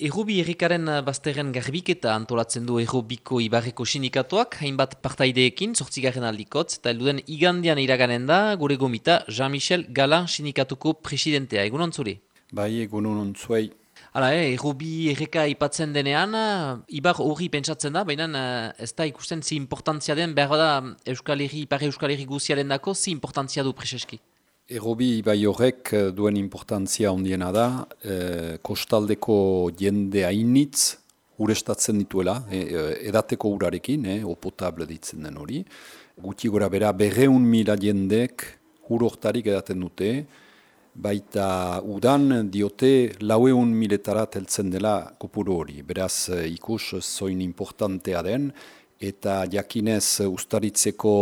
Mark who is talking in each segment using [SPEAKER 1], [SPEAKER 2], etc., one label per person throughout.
[SPEAKER 1] Errobi errikaren bazterren garbiketa antolatzen du Errobiko Ibarreko sinikatuak, hainbat partaideekin, sortzigarren aldikotz, eta elduden igandian iraganen da, gure gomita Jean-Michel Galan sinikatuko presidentea. Egun ontzuri?
[SPEAKER 2] Bai, egun ontzuei.
[SPEAKER 1] Hala, eh, Errobi erreka ipatzen denean, Ibar hori pentsatzen da, baina eh, ez da ikusten zi importantzia den, behar da Euskal Herri, Ipare Euskal Herri guziaren dako, zi importantzia du preseski.
[SPEAKER 2] Erobi ibai horrek eh, duen importantzia ondiena da, e, kostaldeko jende hainitz urestatzen dituela, e, edateko urarekin, e, opotable ditzen den hori. Guti gora bera, berreun mila jendek uroktarik edaten dute, baita udan diote laueun miletara teltzen dela kopuru hori. Beraz ikus zoin importantea den, eta jakinez ustaritzeko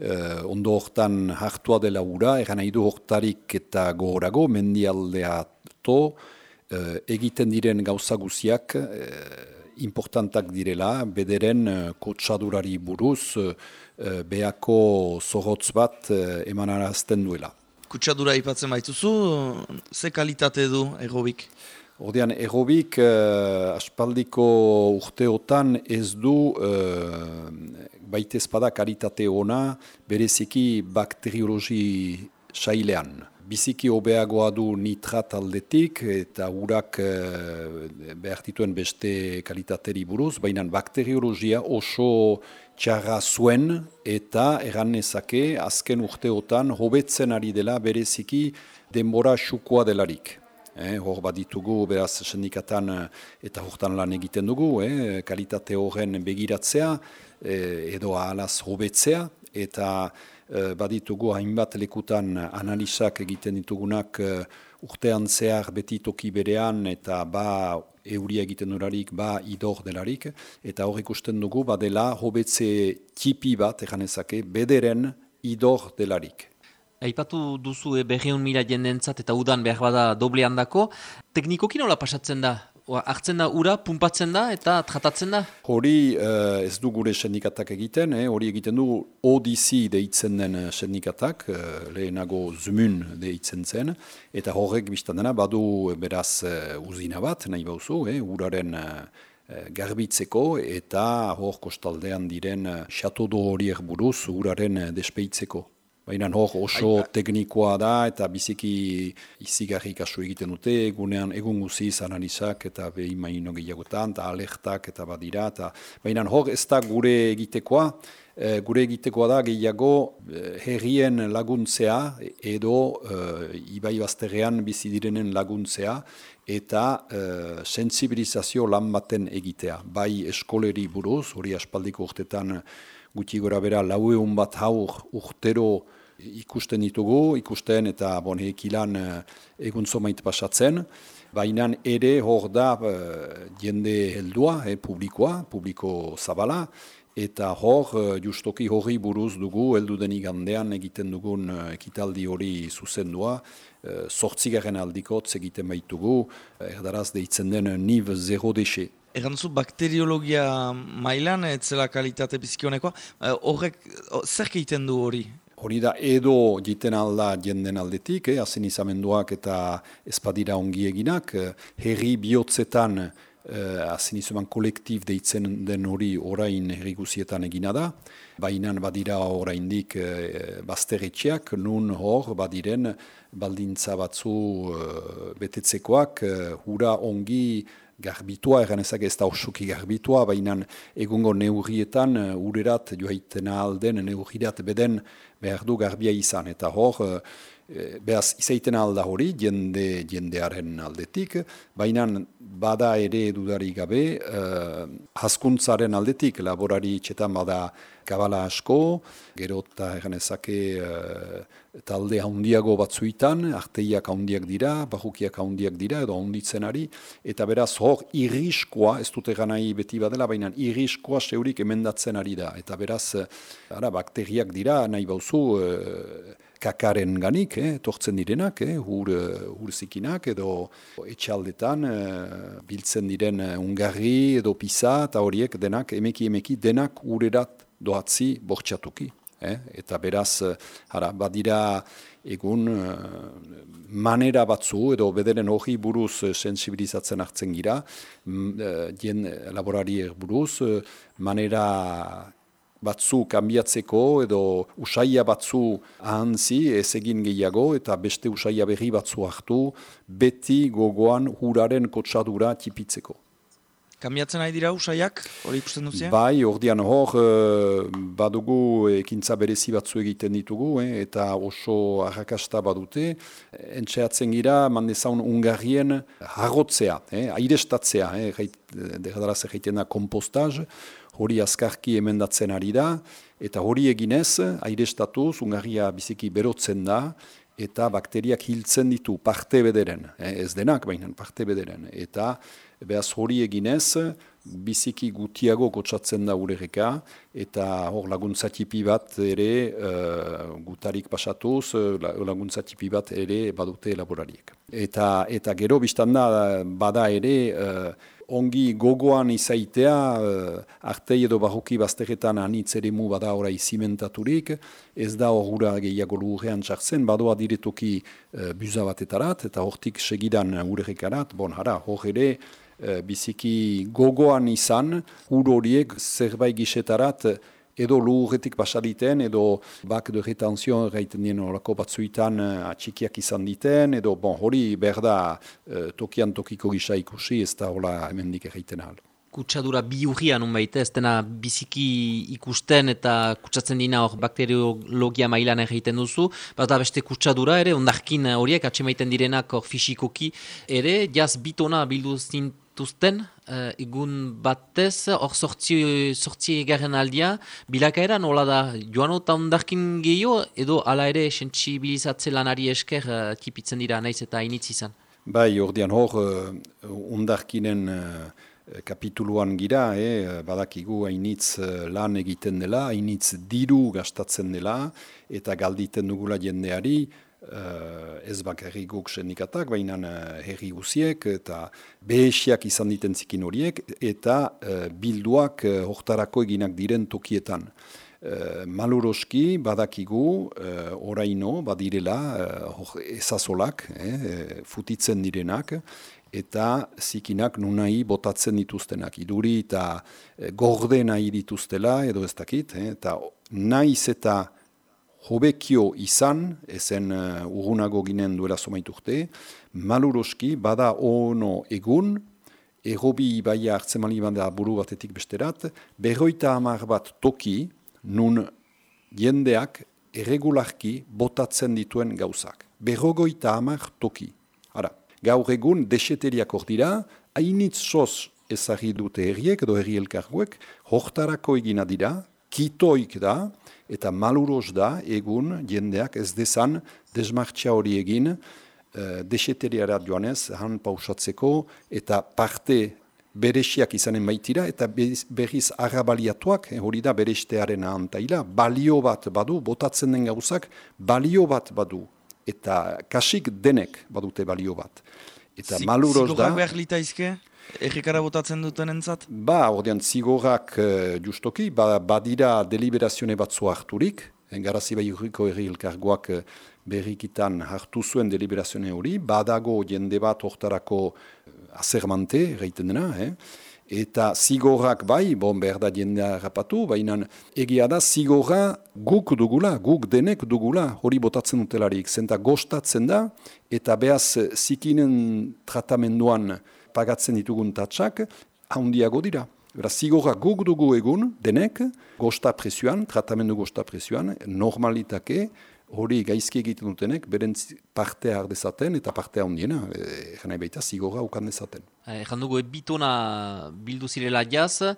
[SPEAKER 2] uh, ondo hortan hartua dela ura, egan nahi du hortarik eta gogorago, mendialdea to, uh, egiten diren gauza guziak uh, importantak direla, bederen uh, kotsadurari buruz, uh, beako zorotz bat uh, emanarazten duela.
[SPEAKER 3] Kutsadura ipatzen baituzu, ze kalitate du egobik?
[SPEAKER 2] Ordean, errobik uh, aspaldiko urteotan ez du uh, baita espada karitate ona bereziki bakteriologi sailean. Biziki hobeagoa du nitrat aldetik eta urak uh, behar dituen beste kalitateri buruz, baina bakteriologia oso txarra zuen eta erran ezake azken urteotan hobetzen ari dela bereziki denbora xukoa delarik. Eh, hor bat ditugu, beraz, sendikatan eh, eta hortan lan egiten dugu, eh, kalitate horren begiratzea, eh, edo ahalaz hobetzea, eta eh, baditugu hainbat lekutan analizak egiten ditugunak eh, urtean zehar beti toki berean, eta ba euria egiten durarik, ba idor delarik, eta hor ikusten dugu, badela hobetze tipi bat, ezake, bederen idor delarik.
[SPEAKER 1] Aipatu duzu e, berreun mila jendentzat eta udan behar bada doble handako. Teknikoki nola pasatzen da? Oa, hartzen da ura, pumpatzen da eta tratatzen da?
[SPEAKER 2] Hori uh, ez du gure sendikatak egiten, eh? hori egiten du ODC deitzen den sendikatak, uh, lehenago zumun deitzen zen, eta horrek biztan dena badu beraz uh, uzina bat, nahi bauzu, eh? uraren garbitzeko eta hor kostaldean diren xatodo horiek buruz uraren despeitzeko. Baina hor oso teknikoa da eta biziki izigarri kasu egiten dute, egunean egun guziz analizak eta behin maino gehiagotan, eta alertak eta badira. Eta, baina hor ez da gure egitekoa, e, gure egitekoa da gehiago e, herrien laguntzea edo e, ibai bazterrean bizi direnen laguntzea eta e, sensibilizazio lan baten egitea. Bai eskoleri buruz, hori aspaldiko urtetan gutxi gora bera laueun bat haur urtero ikusten ditugu, ikusten eta bon, ekilan uh, egun zomait pasatzen, baina ere hor da uh, jende heldua, eh, publikoa, publiko zabala, eta hor justoki hori buruz dugu, heldu den igandean egiten dugun ekitaldi hori zuzendua, sortzigaren aldikotz egiten baitugu, erdaraz deitzen den niv zero dexe.
[SPEAKER 3] Erantzu bakteriologia mailan, etzela kalitate bizkionekoa, horrek, zer egiten du hori?
[SPEAKER 2] Hori da edo jiten alda jenden aldetik, eh, azen izamenduak eta espadira ongi eginak, eh, herri bihotzetan eh, azen izaman kolektif deitzen den hori orain herri guzietan egina da, baina badira oraindik eh, bazteretxeak, nun hor badiren baldintza batzu eh, betetzekoak, eh, hura ongi garbitua, egan ezak ez da osoki garbitua, baina egungo neurrietan uh, urerat joaitena alden neurriat beden behar du garbia izan. Eta hor, uh, behaz izaiten alda hori, jende, jendearen aldetik, baina bada ere edudari gabe, uh, haskuntzaren aldetik, laborari txetan bada kabala asko, gero eta egan ezake uh, talde handiago batzuitan, arteiak handiak dira, bajukiak handiak dira, edo handitzen ari, eta beraz hor irriskoa, ez dute ganai beti badela, baina irriskoa seurik emendatzen ari da, eta beraz, ara, bakteriak dira, nahi bauzu, uh, kakaren ganik, eh, tortzen direnak, eh, hur, hur zikinak, edo etxaldetan biltzen diren ungarri edo pisa, eta horiek denak, emeki emeki denak urerat doatzi bortxatuki. Eh? Eta beraz, hara, badira egun manera batzu edo bederen hori buruz sensibilizatzen hartzen gira, dien laborariek buruz, manera batzu kanbiatzeko edo usaia batzu ahantzi ez egin gehiago eta beste usaia berri batzu hartu beti gogoan huraren kotsadura tipitzeko.
[SPEAKER 3] Kambiatzen nahi dira usaiak, hori ikusten duzia?
[SPEAKER 2] Bai, ordian hor, eh, badugu ekintza berezi batzu egiten ditugu, eh, eta oso arrakasta badute. Entxeatzen gira, mandezaun ungarrien harrotzea, eh, airestatzea, eh, degadaraz egiten da kompostaz, hori azkarki emendatzen ari da, eta hori eginez, airestatuz, ungarria biziki berotzen da, eta bakteriak hiltzen ditu parte bederen, eh, ez denak baina parte bederen, eta behaz hori eginez, biziki gutiago kotsatzen da urereka, eta hor laguntzatipi bat ere uh, gutarik pasatuz, laguntzatipi bat ere badute laborariek. Eta, eta gero biztan da, bada ere, uh, ongi gogoan izaitea, uh, artei edo barroki bazteretan anitz ere mu bada orai zimentaturik, ez da horura gehiago lurrean txartzen, badoa diretoki uh, buza batetarat, eta hortik segidan urerekarat, bon, hara, hor ere, uh, biziki gogoan izan, ur horiek zerbait gisetarat, edo lurretik pasaditen, edo bak de retenzion gaiten dien horako batzuitan uh, atxikiak izan diten, edo bon, hori berda uh, tokian tokiko gisa ikusi, ez da hola hemendik egiten ahal.
[SPEAKER 1] Kutsadura bi urria nun baita, ez dena biziki ikusten eta kutsatzen dina hor bakteriologia mailan egiten duzu, bat beste kutsadura ere, ondarkin horiek atxemaiten direnak hor fisikoki ere, jaz bitona bildu zint zituzten, uh, egun batez, hor sortzi, sortzi egarren aldia, bilakaera nola da, joan eta ondarkin gehiago, edo ala ere sensibilizatze lanari esker uh, tipitzen dira naiz eta initz izan?
[SPEAKER 2] Bai, ordean hor, uh, ondarkinen uh, kapituluan gira, eh, badakigu hainitz lan egiten dela, hainitz diru gastatzen dela, eta galditen dugula jendeari, uh, ez bakarri guk sendikatak, baina uh, herri guziek eta behesiak izan diten zikin horiek, eta uh, bilduak uh, hortarako eginak diren tokietan. Uh, maluroski badakigu uh, oraino badirela uh, ezazolak, eh, futitzen direnak, eta zikinak nunai botatzen dituztenak. Iduri eta gorde nahi dituztela, edo ez dakit, eh, eta naiz eta hobekio izan, ezen uh, urgunago ginen duela somaiturte, maluroski bada ono egun, egobi baia hartzen mali banda buru batetik besterat, berroita hamar bat toki, nun jendeak erregularki botatzen dituen gauzak. Berrogoita hamar toki. Ara, gaur egun deseteriak hor dira, hainitz soz ezagri dute herriek edo herri elkarguek, hortarako egina dira, kitoik da, eta maluroz da egun jendeak ez dezan desmartxa hori egin uh, deseteriara joanez, han pausatzeko eta parte beresiak izanen baitira eta berriz agabaliatuak, eh, hori da berestearen ahantaila, balio bat badu, botatzen den gauzak, balio bat badu eta kasik denek badute balio bat. Eta maluroz da...
[SPEAKER 3] behar litaizke? Errikara botatzen duten entzat?
[SPEAKER 2] Ba, ordean zigorrak uh, justoki, ba, badira deliberazione batzu harturik, engarazi bai urriko erri elkargoak uh, berrikitan hartu zuen deliberazione hori, badago jende bat hortarako uh, azermante, reiten dena, eh? eta zigorrak bai, bon behar da jendea rapatu, baina egia da zigorra guk dugula, guk denek dugula, hori botatzen dutelarik, zenta gostatzen da, eta behaz zikinen tratamenduan pagatzen ditugun tatsak, handiago dira. Beraz, zigorra guk dugu egun, denek, gosta presioan, tratamendu gosta presioan, normalitake, hori gaizki egiten dutenek, beren parte dezaten eta parte handiena, e, baita zigorra ukan dezaten.
[SPEAKER 1] Egan dugu, bitona bildu zirela jaz,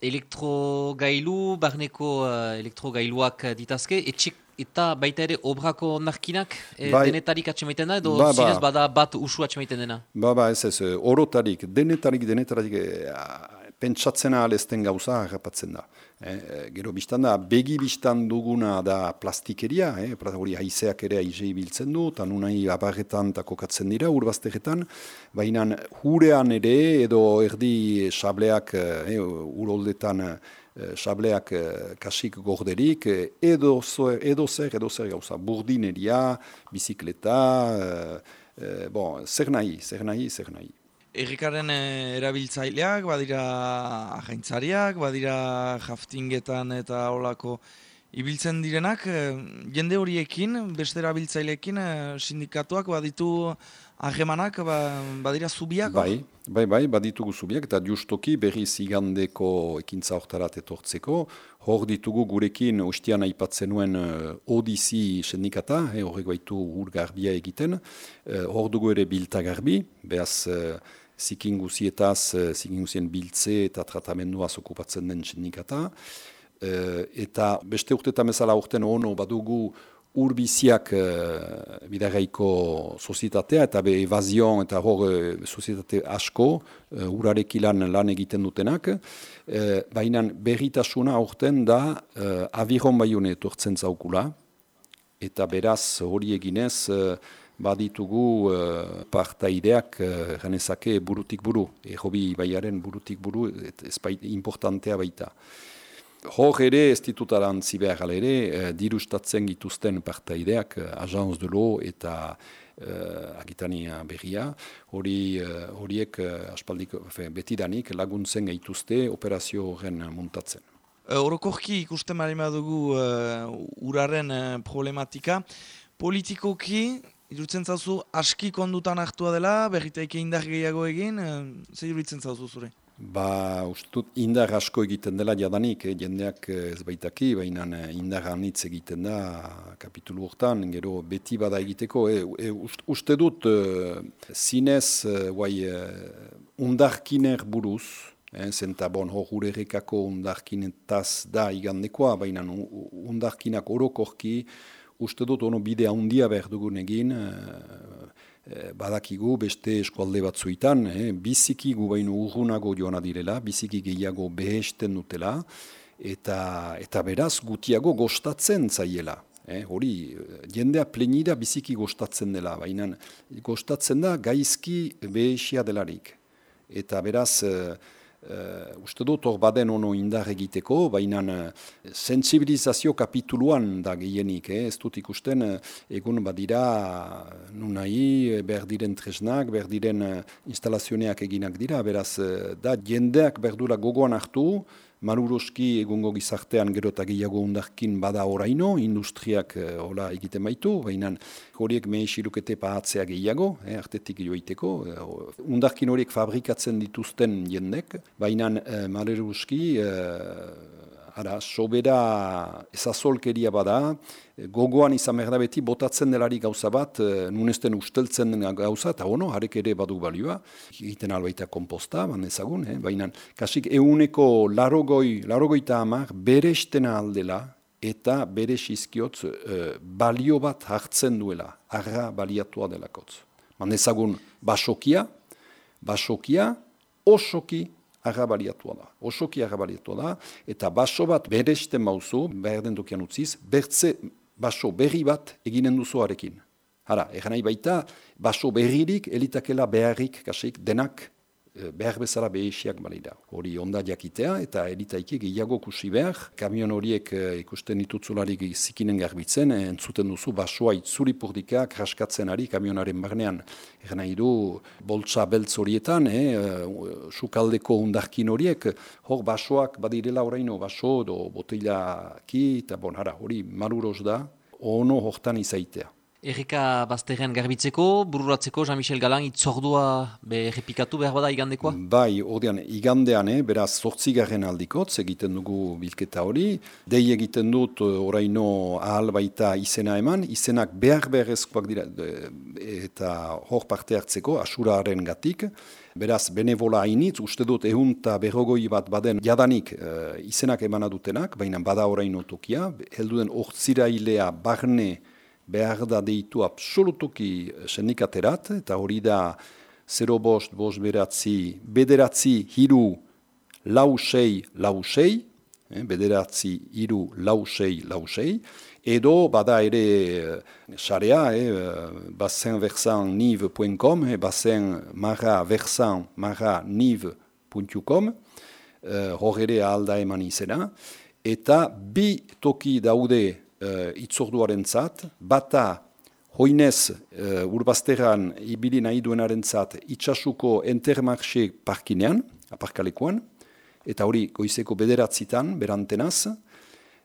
[SPEAKER 1] elektrogailu, barneko uh, elektrogailuak ditazke, etxik eta baita ere obrako narkinak e, bai, denetarik atxemaiten da, edo ba, zinez bada bat usu atxemaiten dena?
[SPEAKER 2] Ba, ba, ez ez, orotarik, denetarik, denetarik, e, pentsatzen alezten gauza harrapatzen da. Eh, gero biztan da, begi biztan duguna da plastikeria, eh, hori haizeak ere aizei biltzen du, eta nunai abarretan eta kokatzen dira, urbazteretan, baina hurean ere edo erdi sableak, eh, uroldetan eh, sableak eh, kasik gorderik, eh, edo, edo zer, edo zer gauza, burdineria, bizikleta, eh, eh, bon, zer nahi, zer nahi, zer nahi.
[SPEAKER 3] Errikaren eh, erabiltzaileak, badira ahaintzariak, badira jaftingetan eta olako ibiltzen direnak, eh, jende horiekin, beste erabiltzaileekin, eh, sindikatuak baditu ahemanak, ba, badira zubiak?
[SPEAKER 2] Bai, bai, bai, baditugu zubiak, eta justoki berri zigandeko ekintza hortarat etortzeko, hor ditugu gurekin ustian aipatzen nuen uh, Odisi sindikata, horrek baitu ur garbia egiten, hor dugu ere bilta garbi, behaz guzietaz, eh, zikin guzien biltze eta tratamendua okupatzen den txinnikata. Eh, eta beste urtetan bezala urten ono badugu urbiziak e, eh, bidarraiko sozietatea eta be evazion eta hor e, sozietate asko e, urarekilan lan egiten dutenak. E, Baina berritasuna urten da e, aviron baiune etortzen zaukula eta beraz hori eginez baditugu uh, partaideak uh, burutik buru, errobi baiaren burutik buru, ez importantea baita. Hor ere, ez ditutaran zibehar ere, uh, dirustatzen gituzten partaideak, uh, Agence de l'eau eta uh, agitania berria, hori uh, horiek uh, aspaldik, betidanik laguntzen gaituzte operazio horren muntatzen.
[SPEAKER 3] Orokorki ikusten marima dugu uh, uraren uh, problematika, politikoki Iruditzen zauzu, aski kondutan hartua dela, berritaike indar gehiago egin, e, ze iruditzen zauzu zure?
[SPEAKER 2] Ba, ustut, indar asko egiten dela jadanik, eh, jendeak eh, ez baitaki, baina eh, indar anitz egiten da kapitulu hortan, gero beti bada egiteko. E, uste dut, e, zinez, guai, undarkiner buruz, eh, zenta bon, hor urerrekako undarkinetaz da igandekoa, baina undarkinak orokorki, uste dut ono bidea handia behar dugun egin, badakigu beste eskualde batzuitan, e, biziki gu baino urrunago joana direla, biziki gehiago behesten dutela, eta, eta beraz gutiago gostatzen zaiela. Eh, hori, jendea plenida biziki gostatzen dela, baina gostatzen da gaizki behesia delarik. Eta beraz, Uh, uste dut hor baden ono indar egiteko, baina uh, sensibilizazio kapituluan da gehienik, eh? ez dut ikusten uh, egun badira nunai, behar diren tresnak, behar diren uh, instalazioneak eginak dira, beraz da jendeak berdura gogoan hartu, Maruroski egungo gizartean gero eta gehiago undarkin bada oraino, industriak eh, hola egiten baitu, baina horiek mehesirukete pahatzea gehiago, eh, artetik joiteko. Eh, undarkin horiek fabrikatzen dituzten jendek, baina eh, Maruroski eh, Ara, sobera ezazolkeria bada, gogoan izan behar beti botatzen delari gauza bat, eh, nunesten usteltzen gauza, eta ono, harek ere badu balioa, egiten albaita komposta, ban ezagun, eh? baina kasik euneko larogoi, larogoita hamar, bere aldela, eta bere izkiotz eh, balio bat hartzen duela, arra baliatua delakotz. Man ezagun, basokia, basokia, osoki, agabaliatua da. Osoki agabaliatua da, eta baso bat beresten mauzu, behar den dukian utziz, bertze baso berri bat eginen duzu arekin. Hara, egan nahi baita, baso berririk, elitakela beharrik, kasik, denak behar bezala behesiak balida. Hori onda jakitea eta eritaiki gehiago kusi behar. Kamion horiek eh, ikusten ditutzularik zikinen garbitzen, eh, entzuten duzu basoa itzuri purdika kraskatzen ari kamionaren barnean. Egan nahi du, boltsa beltz horietan, eh, sukaldeko undarkin horiek, hor basoak badirela oraino baso, do botila ki, eta bon, hara, hori maluros da, ono hortan izaitea.
[SPEAKER 1] Erika bazterrean garbitzeko, bururatzeko, Jean-Michel Galan, itzordua errepikatu behar bada igandekoa?
[SPEAKER 2] Bai, ordean, igandean, eh, beraz, sortzigarren aldikotz egiten dugu bilketa hori. Dei egiten dut, eh, oraino ahal baita izena eman, izenak behar beharrezkoak dira, eta hor parte hartzeko, asuraaren gatik. Beraz, benevola hainitz, uste dut, ehun eta berrogoi bat baden jadanik uh, izenak emana dutenak, baina bada oraino tokia, helduden ortsirailea barne, behar da deitu absolutuki sendikaterat, eta hori da 0 bost, bost beratzi, bederatzi hiru lau sei, lau sei, eh, bederatzi iru lau sei, lau sei, edo bada ere eh, sarea, eh, bazen versan nive.com, eh, bazen marra nive.com, eh, hor ere alda eman izena, eta bi toki daude eh, itzorduaren zat, bata hoinez uh, urbazteran ibili nahi duenaren zat itxasuko entermarxe parkinean, aparkalekuan, eta hori goizeko bederatzitan, berantenaz,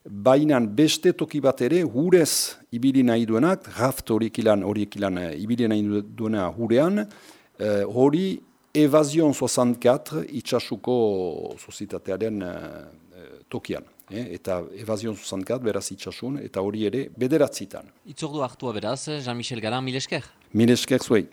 [SPEAKER 2] bainan beste toki bat ere, hurez ibili nahi duenak, raft horiek ilan, horiek ilan uh, ibili nahi duena hurean, uh, hori evazion 64 itxasuko sozitatearen uh, tokian. Eh, eta evazion 64 beraz itxasun, eta hori ere bederatzitan.
[SPEAKER 1] Itzordu hartua beraz, Jean-Michel Galan, mil esker?
[SPEAKER 2] Mil esker zuei.